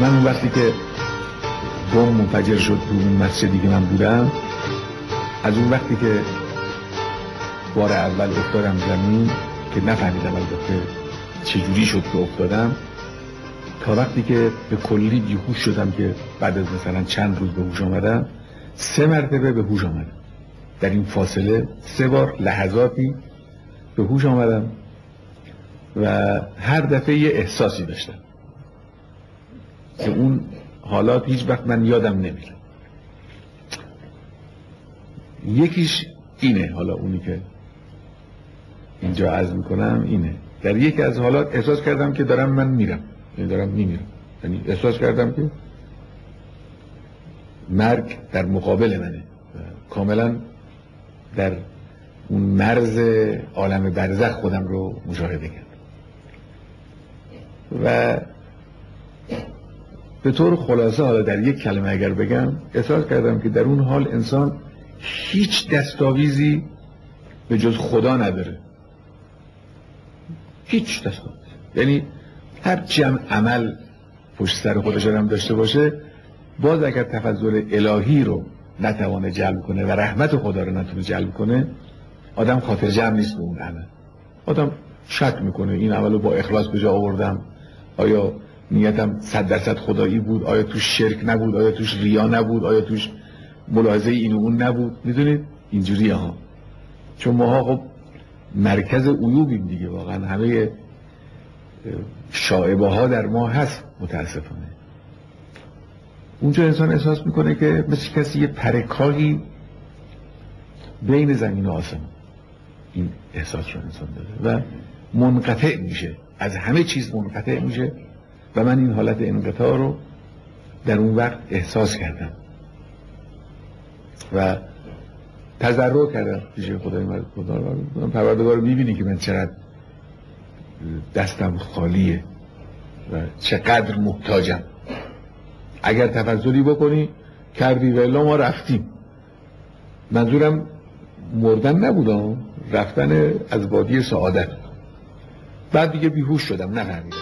من اون وقتی که بم منفجر شد تو اون مسجدی که من بودم از اون وقتی که بار اول افتادم زمین که نفهمیدم البته چجوری شد که افتادم تا وقتی که به کلی بیهوش شدم که بعد از مثلا چند روز به هوش آمدم سه مرتبه به هوش آمدم. در این فاصله سه بار لحظاتی به هوش آمدم و هر دفعه یه احساسی داشتم. که اون حالات هیچ وقت من یادم نمیره. یکیش اینه حالا اونی که اینجا عرض می‌کنم اینه. در یکی از حالات احساس کردم که دارم من میرم. یعنی دارم میمیرم. یعنی احساس کردم که مرگ در مقابل منه. کاملا در اون مرز عالم برزخ خودم رو مشاهده کردم. و به طور خلاصه حالا در یک کلمه اگر بگم احساس کردم که در اون حال انسان هیچ دستاویزی به جز خدا نداره. هیچ دستاویزی یعنی هر جمع عمل پشت سر خودش هم داشته باشه باز اگر تفضل الهی رو نتوانه جلب کنه و رحمت خدا رو نتونه جلب کنه آدم خاطر جمع نیست به اون عمل. آدم شک می‌کنه این عمل رو با اخلاص به جا آوردم؟ آیا نیتم صد درصد خدایی بود. آیا توش شرک نبود؟ آیا توش ریا نبود؟ آیا توش ملاحظه این و اون نبود؟ می‌دونید؟ اینجوری ها. چون ماها خب مرکز عیوبیم دیگه واقعا. همه شاعبه ها در ما هست متاسفانه. اونجا انسان احساس می‌کنه که مثل کسی یه پرکاهی بین زمین و آسمان. این احساس رو انسان داره. و منقطع میشه. از همه چیز منقطع میشه. و من این حالت انقطاع رو در اون وقت احساس کردم. و تضرع کردم. پیش خدای من پروردگار رو می‌بینی که من چقدر دستم خالیه و چقدر محتاجم. اگر تفضلی بکنی کردی و ما رفتیم. منظورم مردن نبودم رفتن از وادی سعادت. بعد دیگه بیهوش شدم نفهمیدم.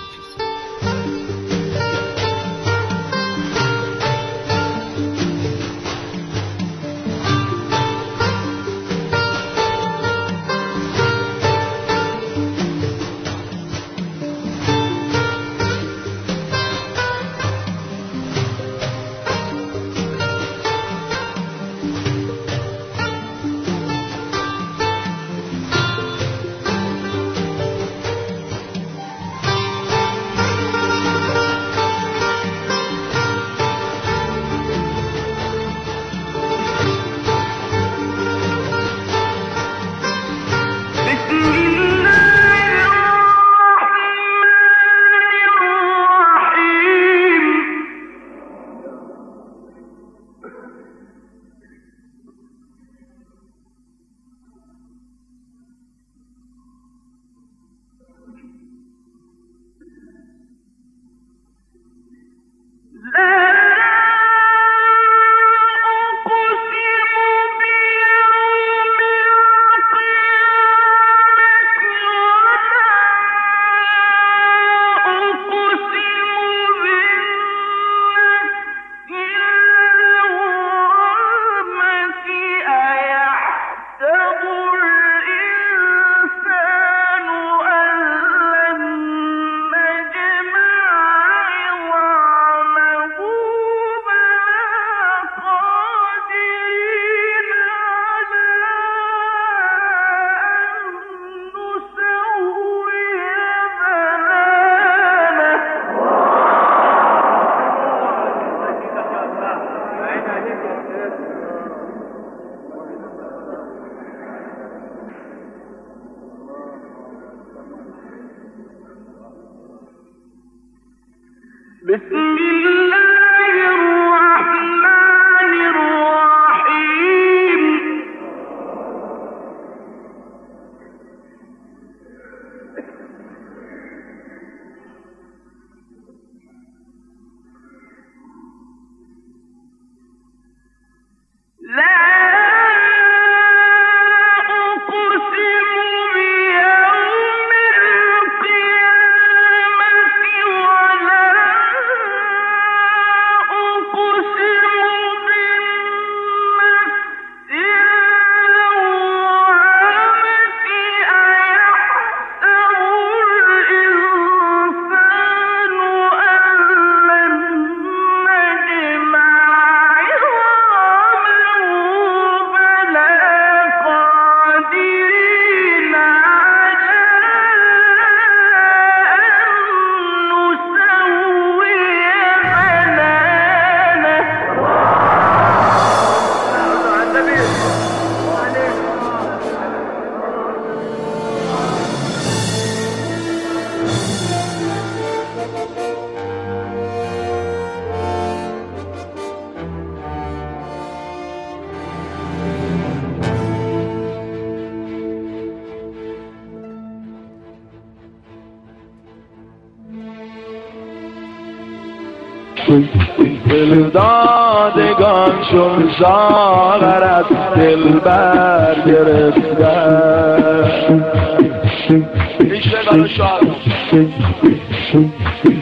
دل دادگان شون ساغر از دل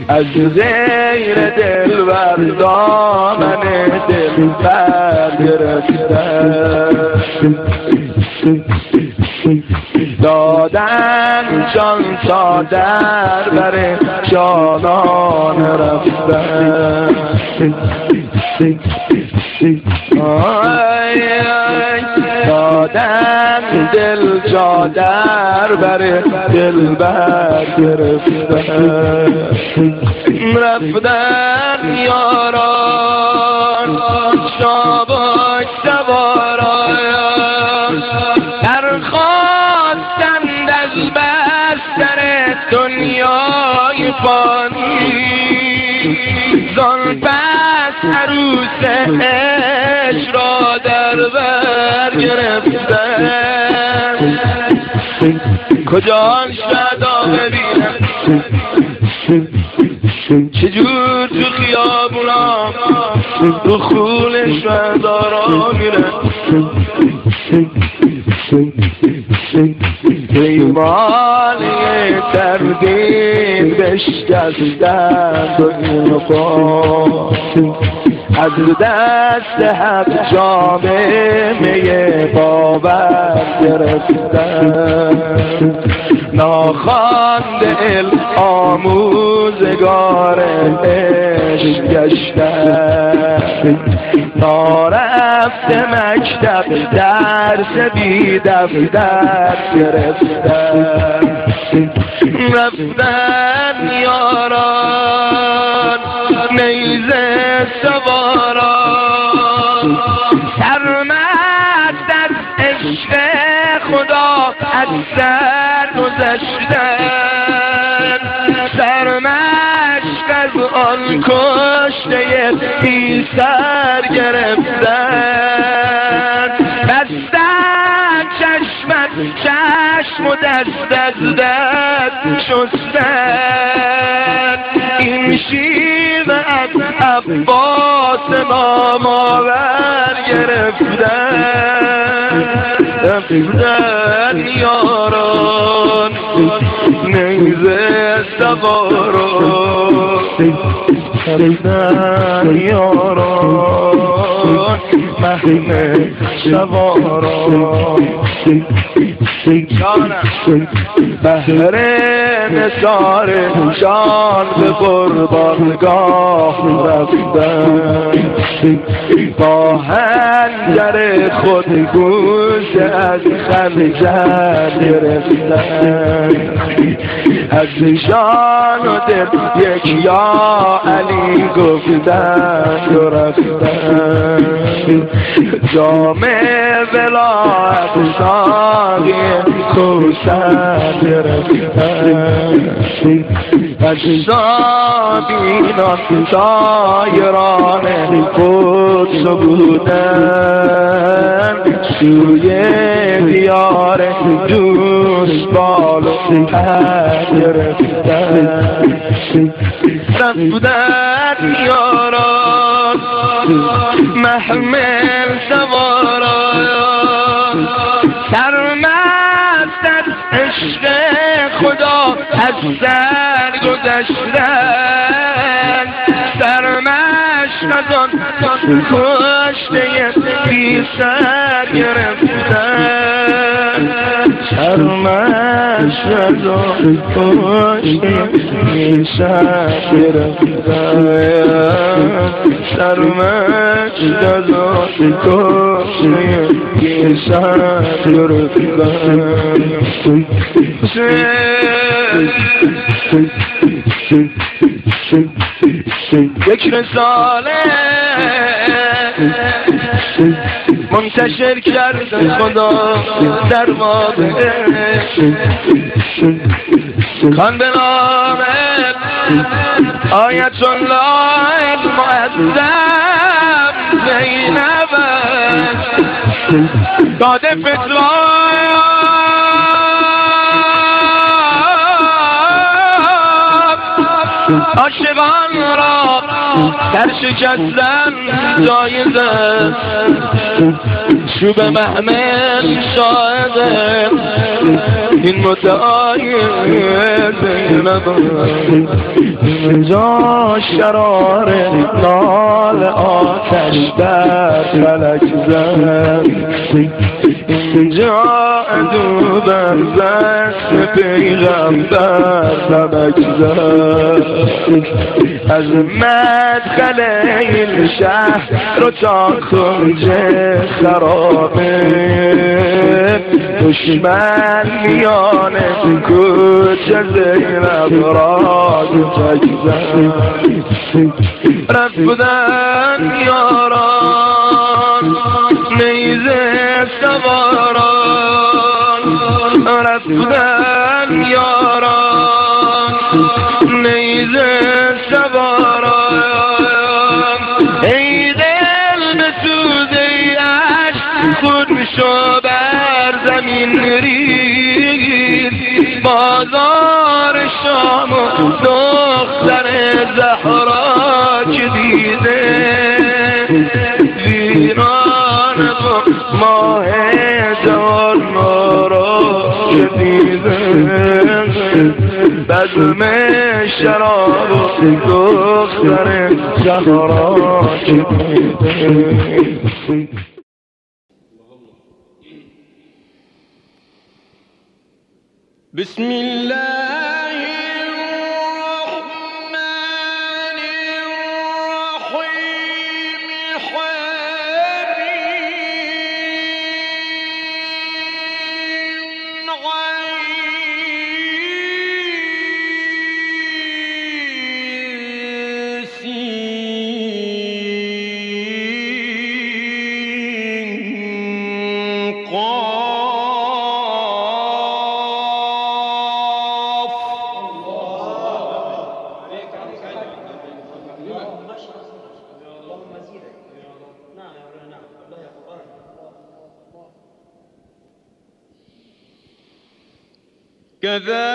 از غیر دل بر دامن دل بر دادن جان تا در بر جانان رفتن. دادن دل جا در بر دل بر گرفتن. رفتن یاران شاباک سواران دنیای فانی زن پس عروس اش را در بر گرفتن کجا شدا ببینم چجور تو خیابونا؟ تو خون شهدارا میرن پیمانی تردید بشکستند و این از دست حق جامعه می باور گرفتن. ناخوانده ال آموزگار عشق گشتن نارفت مکتب درس بی دفتر گرفتن رفتن یاران نیزه سواران سرمست از عشق خدا از سر گذشتن از آن کشته بی سر گرفتن. بستن چشمت چشم و دست از دست شستن. این از عباس نامآور گرفتن. رفتن یاران نیزه سواران. رفتن یاران محمه سواران بهر نثار جان به قربانگاه رفتن با هنجر خود گوش از خنجر گرفتن از جان و دل یک یا علی گفتن و رفتن جام ولایت ساقی کوسر گرفتن اجزابینان سایران قدس بودن سوی دیار دوست بال و گرفتن رفتن یاران محمل سواران سرمست از عشق خدا از سر گذشتن. سرمشق از آن کشته بی سر گرفتن سرمشق از آن کشته بی سر از آن کشته بی سر یک رساله منتشر کرد خدا در واقع کان به نام آیت الله المعظم زینب داده فتوا عاشقان را در شکستن جایزه چوب محمل شاهده این مدعای زینب اینجا شرار نال آتش در فلک زد اینجا ادو بر دست پیغمبر سبک از مدخل این شهر رو تا کنجه خرابه. دشمن میان کوچه زینب را تک رفتن یاران نیزه سواران. رفتن یاران نیزه سواران. ای زمین ریز بازار شام دختر زهرا که دیده؟ ویران ماه جان را که دیده؟ بزم شراب و دختر زهرا که بسم الله. كذلك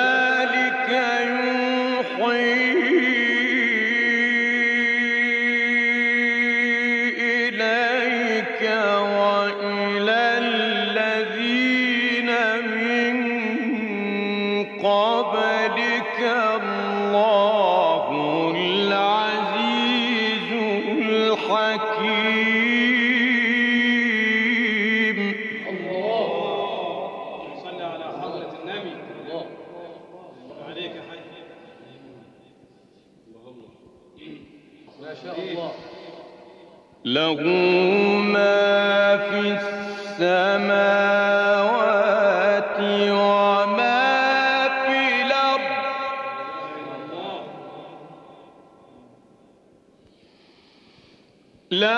له